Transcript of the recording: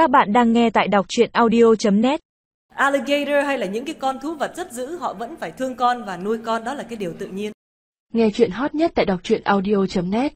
Các bạn đang nghe tại đọc chuyện audio.net alligator hay là những cái con thú vật rất dữ họ vẫn phải thương con và nuôi con đó là cái điều tự nhiên. Nghe chuyện hot nhất tại đọc truyện audio.net